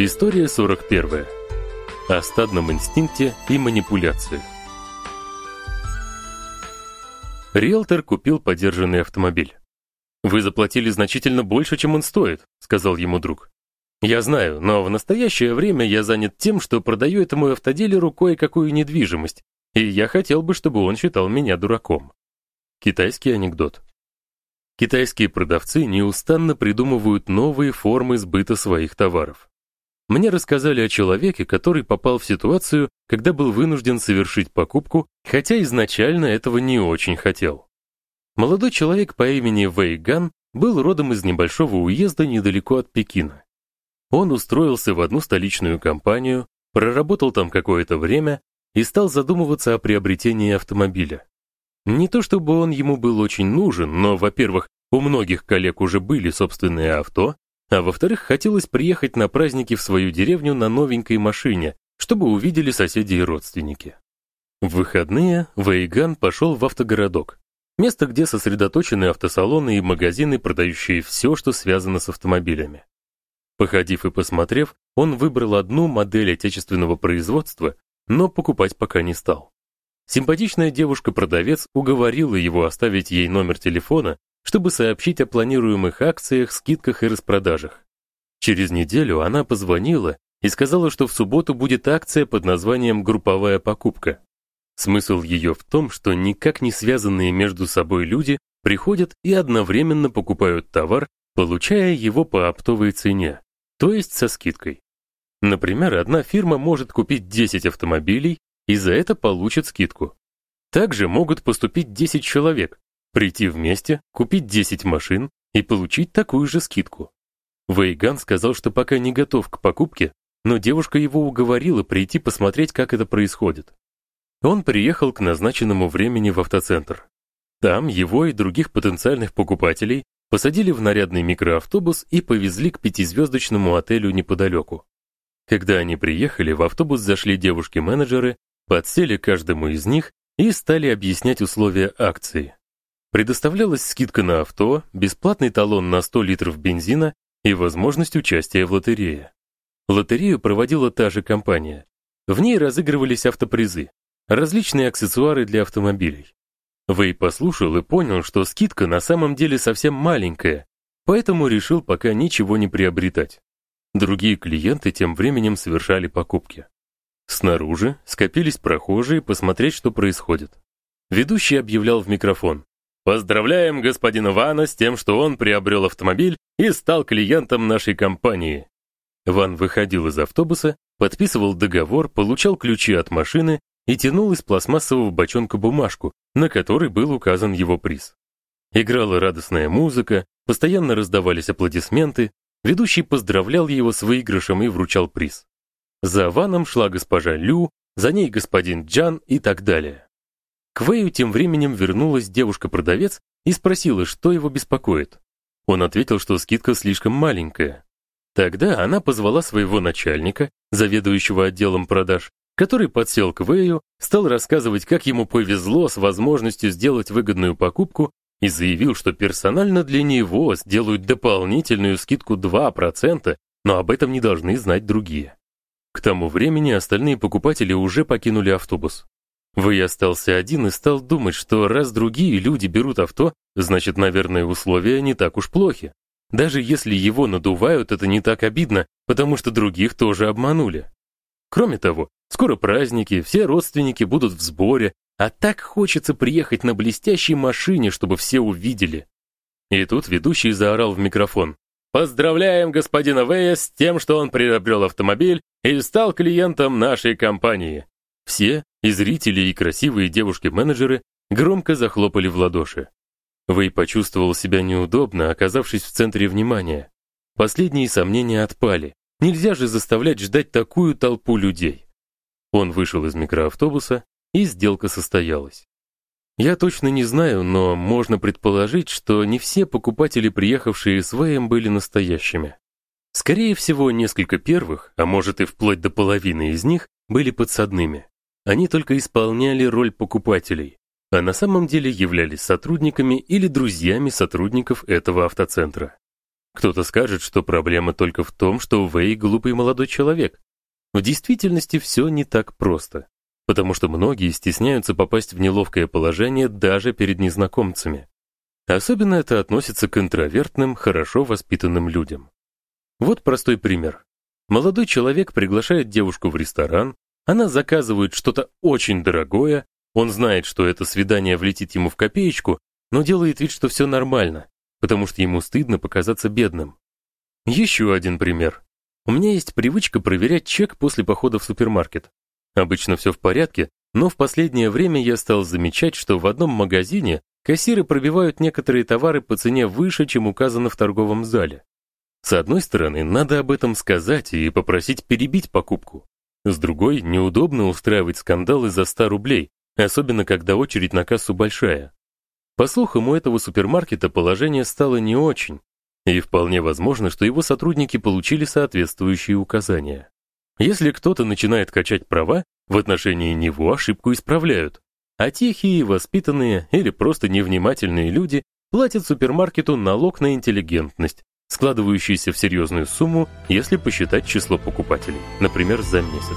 История 41. О стадном инстинкте и манипуляции. Риэлтор купил подержанный автомобиль. Вы заплатили значительно больше, чем он стоит, сказал ему друг. Я знаю, но в настоящее время я занят тем, что продаю этому автодилеру кое-какую недвижимость, и я хотел бы, чтобы он считал меня дураком. Китайский анекдот. Китайские продавцы неустанно придумывают новые формы сбыта своих товаров. Мне рассказали о человеке, который попал в ситуацию, когда был вынужден совершить покупку, хотя изначально этого не очень хотел. Молодой человек по имени Вэй Ган был родом из небольшого уезда недалеко от Пекина. Он устроился в одну столичную компанию, проработал там какое-то время и стал задумываться о приобретении автомобиля. Не то чтобы он ему был очень нужен, но, во-первых, у многих коллег уже были собственные авто, а во-вторых, хотелось приехать на праздники в свою деревню на новенькой машине, чтобы увидели соседи и родственники. В выходные Вейган пошел в автогородок, место, где сосредоточены автосалоны и магазины, продающие все, что связано с автомобилями. Походив и посмотрев, он выбрал одну модель отечественного производства, но покупать пока не стал. Симпатичная девушка-продавец уговорила его оставить ей номер телефона, чтобы сообщить о планируемых акциях, скидках и распродажах. Через неделю она позвонила и сказала, что в субботу будет акция под названием групповая покупка. Смысл ее в том, что никак не связанные между собой люди приходят и одновременно покупают товар, получая его по оптовой цене, то есть со скидкой. Например, одна фирма может купить 10 автомобилей, и за это получат скидку. Также могут поступить 10 человек, прийти вместе, купить 10 машин и получить такую же скидку. Вейган сказал, что пока не готов к покупке, но девушка его уговорила прийти посмотреть, как это происходит. Он приехал к назначенному времени в автоцентр. Там его и других потенциальных покупателей посадили в нарядный микроавтобус и повезли к пятизвездочному отелю неподалеку. Когда они приехали, в автобус зашли девушки-менеджеры подсели каждому из них и стали объяснять условия акции. Предоставлялась скидка на авто, бесплатный талон на 100 литров бензина и возможность участия в лотерее. Лотерею проводила та же компания. В ней разыгрывались автопризы, различные аксессуары для автомобилей. Вэй послушал и понял, что скидка на самом деле совсем маленькая, поэтому решил пока ничего не приобретать. Другие клиенты тем временем совершали покупки. Снаружи скопились прохожие посмотреть, что происходит. Ведущий объявлял в микрофон: "Поздравляем господина Вана с тем, что он приобрел автомобиль и стал клиентом нашей компании". Ван выходил из автобуса, подписывал договор, получал ключи от машины и тянул из пластмассового бочонка бумажку, на которой был указан его приз. Играла радостная музыка, постоянно раздавались аплодисменты, ведущий поздравлял его с выигрышем и вручал приз. За Ваном шла госпожа Лю, за ней господин Джан и так далее. К Вэю тем временем вернулась девушка-продавец и спросила, что его беспокоит. Он ответил, что скидка слишком маленькая. Тогда она позвала своего начальника, заведующего отделом продаж, который подсел к Вэю, стал рассказывать, как ему повезло с возможностью сделать выгодную покупку и заявил, что персонально для него сделают дополнительную скидку 2%, но об этом не должны знать другие. К тому времени остальные покупатели уже покинули автобус. Вэй остался один и стал думать, что раз другие люди берут авто, значит, наверное, условия не так уж плохи. Даже если его надувают, это не так обидно, потому что других тоже обманули. Кроме того, скоро праздники, все родственники будут в сборе, а так хочется приехать на блестящей машине, чтобы все увидели. И тут ведущий заорал в микрофон: Поздравляем господина Вэя с тем, что он приобрел автомобиль и стал клиентом нашей компании. Все, и зрители, и красивые девушки-менеджеры, громко захлопали в ладоши. Вэй почувствовал себя неудобно, оказавшись в центре внимания. Последние сомнения отпали. Нельзя же заставлять ждать такую толпу людей. Он вышел из микроавтобуса, и сделка состоялась. Я точно не знаю, но можно предположить, что не все покупатели, приехавшие с Вэем, были настоящими. Скорее всего, несколько первых, а может и вплоть до половины из них, были подсадными. Они только исполняли роль покупателей, а на самом деле являлись сотрудниками или друзьями сотрудников этого автоцентра. Кто-то скажет, что проблема только в том, что Вэй глупый молодой человек. В действительности все не так просто, потому что многие стесняются попасть в неловкое положение даже перед незнакомцами. Особенно это относится к интровертным, хорошо воспитанным людям. Вот простой пример. Молодой человек приглашает девушку в ресторан, она заказывает что-то очень дорогое, он знает, что это свидание влетит ему в копеечку, но делает вид, что все нормально, потому что ему стыдно показаться бедным. Еще один пример. У меня есть привычка проверять чек после похода в супермаркет. Обычно все в порядке, но в последнее время я стал замечать, что в одном магазине кассиры пробивают некоторые товары по цене выше, чем указано в торговом зале. С одной стороны, надо об этом сказать и попросить перебить покупку. С другой, неудобно устраивать скандалы за 100 рублей, особенно когда очередь на кассу большая. По слухам, у этого супермаркета положение стало не очень, и вполне возможно, что его сотрудники получили соответствующие указания. Если кто-то начинает качать права, в отношении него ошибку исправляют, а тихие, воспитанные или просто невнимательные люди платят супермаркету налог на интеллигентность, складывающийся в серьезную сумму, если посчитать число покупателей, например, за месяц.